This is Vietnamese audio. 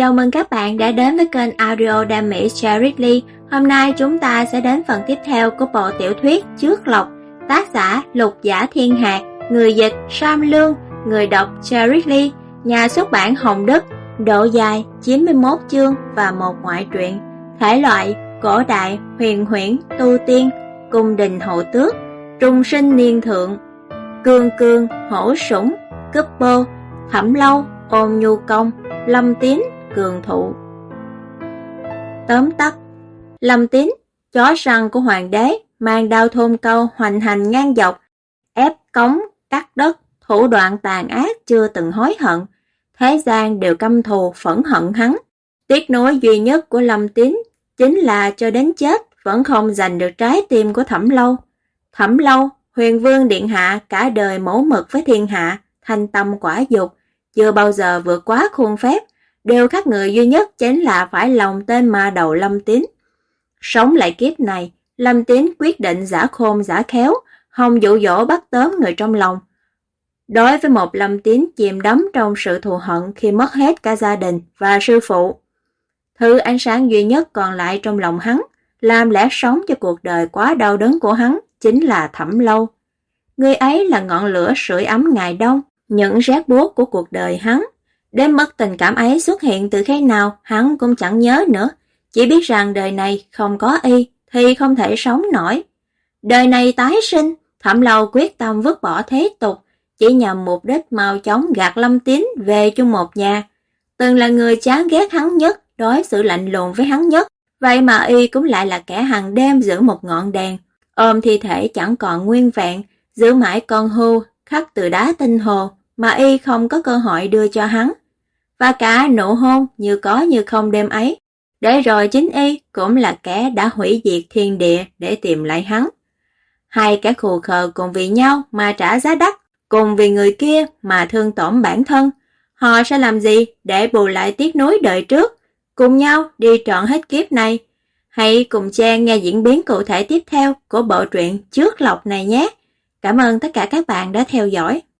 Chào mừng các bạn đã đến với kênh audio Đam Mỹ Cherry Lee. Hôm nay chúng ta sẽ đến phần tiếp theo của bộ tiểu thuyết Trước Lộc, tác giả Lục Giả Thiên Hạc, người dịch Sam Lương, người đọc Cherry Lee, nhà xuất bản Hồng Đức, độ dài 91 chương và một ngoại truyện, thể loại cổ đại, huyền huyễn, tu tiên, cung đình hậu tước, trung sinh niên thượng, cương cương, hổ sủng, cấp bô, thẩm lâu, ôn nhu công, lâm tín, cường thụ. Tóm tắt Lâm tín, chó săn của hoàng đế, mang đao thôn câu hoành hành ngang dọc, ép cống, cắt đất, thủ đoạn tàn ác chưa từng hối hận. Thế gian đều căm thù phẫn hận hắn. Tiếc nối duy nhất của Lâm Tín chính là cho đến chết vẫn không giành được trái tim của Thẩm Lâu. Thẩm Lâu, huyền vương điện hạ cả đời mẫu mực với thiên hạ, thanh tâm quả dục, chưa bao giờ vượt quá khuôn phép, đều khác người duy nhất chính là phải lòng tên ma đầu Lâm Tín. Sống lại kiếp này, Lâm Tín quyết định giả khôn giả khéo, không dụ dỗ bắt tóm người trong lòng. Đối với một Lâm Tín chìm đắm trong sự thù hận khi mất hết cả gia đình và sư phụ. Thứ ánh sáng duy nhất còn lại trong lòng hắn, làm lẽ sống cho cuộc đời quá đau đớn của hắn, chính là Thẩm Lâu. Người ấy là ngọn lửa sưởi ấm ngày đông, những rét buốt của cuộc đời hắn. Đến mất tình cảm ấy xuất hiện từ khi nào hắn cũng chẳng nhớ nữa, chỉ biết rằng đời này không có y thì không thể sống nổi. Đời này tái sinh, Thẩm Lâu quyết tâm vứt bỏ thế tục, chỉ nhằm mục đích mau chóng gạt Lâm Tín về chung một nhà. Từng là người chán ghét hắn nhất, đối xử lạnh lùng với hắn nhất, vậy mà y cũng lại là kẻ hàng đêm giữ một ngọn đèn, ôm thi thể chẳng còn nguyên vẹn, giữ mãi con hưu khắc từ đá tinh hồ mà y không có cơ hội đưa cho hắn. Và cả nụ hôn như có như không đêm ấy, để rồi chính y cũng là kẻ đã hủy diệt thiên địa để tìm lại hắn. Hai kẻ khù khờ cùng vì nhau mà trả giá đắt, cùng vì người kia mà thương tổn bản thân. Họ sẽ làm gì để bù lại tiếc nuối đời trước, cùng nhau đi trọn hết kiếp này. Hãy cùng Trang nghe diễn biến cụ thể tiếp theo của bộ truyện Trước Lộc này nhé. Cảm ơn tất cả các bạn đã theo dõi.